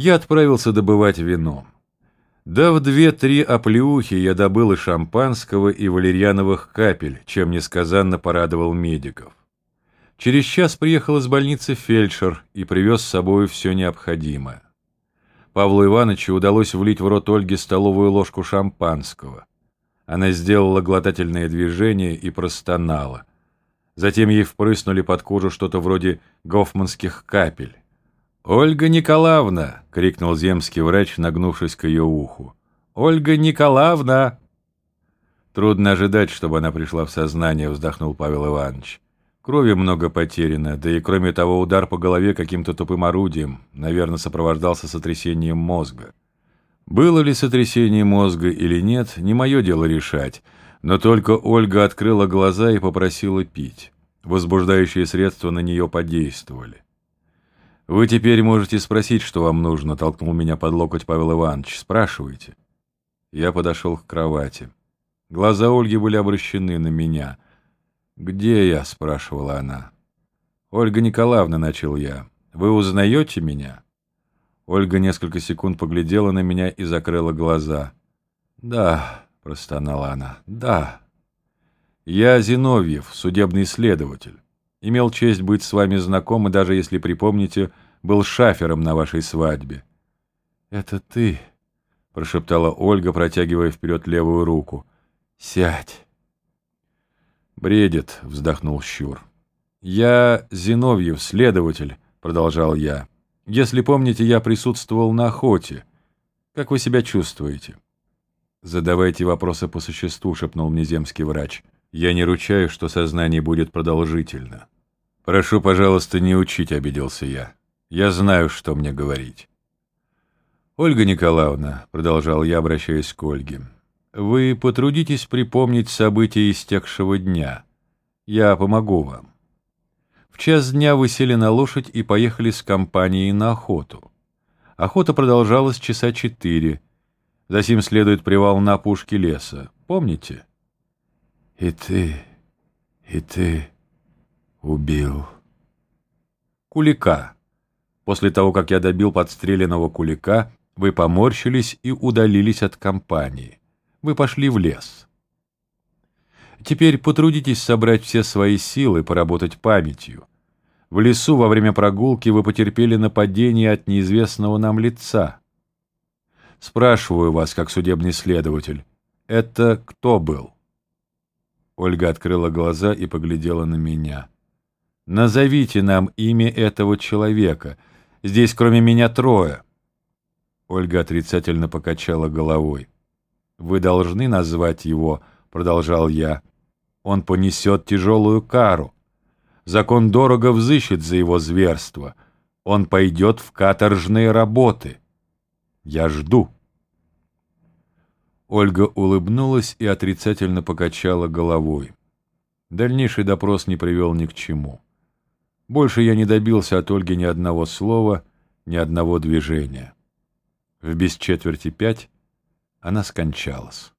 Я отправился добывать вино. Да в две-три оплеухи я добыл и шампанского, и валерьяновых капель, чем несказанно порадовал медиков. Через час приехал из больницы фельдшер и привез с собой все необходимое. Павлу Ивановичу удалось влить в рот Ольги столовую ложку шампанского. Она сделала глотательное движение и простонала. Затем ей впрыснули под кожу что-то вроде гофманских капель. «Ольга Николаевна!» — крикнул земский врач, нагнувшись к ее уху. «Ольга Николаевна!» «Трудно ожидать, чтобы она пришла в сознание», — вздохнул Павел Иванович. «Крови много потеряно, да и кроме того удар по голове каким-то тупым орудием, наверное, сопровождался сотрясением мозга. Было ли сотрясение мозга или нет, не мое дело решать, но только Ольга открыла глаза и попросила пить. Возбуждающие средства на нее подействовали. «Вы теперь можете спросить, что вам нужно», — толкнул меня под локоть Павел Иванович. «Спрашивайте». Я подошел к кровати. Глаза Ольги были обращены на меня. «Где я?» — спрашивала она. «Ольга Николаевна», — начал я, — «вы узнаете меня?» Ольга несколько секунд поглядела на меня и закрыла глаза. «Да», — простонала она, — «да». «Я Зиновьев, судебный следователь. Имел честь быть с вами знаком и даже, если припомните, был шафером на вашей свадьбе». «Это ты», — прошептала Ольга, протягивая вперед левую руку. «Сядь». «Бредит», — вздохнул Щур. «Я Зиновьев, следователь», — продолжал я. «Если помните, я присутствовал на охоте. Как вы себя чувствуете?» «Задавайте вопросы по существу», — шепнул мне земский врач. Я не ручаюсь, что сознание будет продолжительно. Прошу, пожалуйста, не учить, обиделся я. Я знаю, что мне говорить. Ольга Николаевна, продолжал я, обращаясь к Ольге, вы потрудитесь припомнить события истекшего дня. Я помогу вам. В час дня вы сели на лошадь и поехали с компанией на охоту. Охота продолжалась часа четыре. Затем следует привал на опушке леса. Помните? И ты, и ты убил. Кулика. После того, как я добил подстреленного кулика, вы поморщились и удалились от компании. Вы пошли в лес. Теперь потрудитесь собрать все свои силы, поработать памятью. В лесу во время прогулки вы потерпели нападение от неизвестного нам лица. Спрашиваю вас, как судебный следователь, это кто был? Ольга открыла глаза и поглядела на меня. «Назовите нам имя этого человека. Здесь кроме меня трое». Ольга отрицательно покачала головой. «Вы должны назвать его», — продолжал я. «Он понесет тяжелую кару. Закон дорого взыщет за его зверство. Он пойдет в каторжные работы. Я жду». Ольга улыбнулась и отрицательно покачала головой. Дальнейший допрос не привел ни к чему. Больше я не добился от Ольги ни одного слова, ни одного движения. В без четверти пять она скончалась.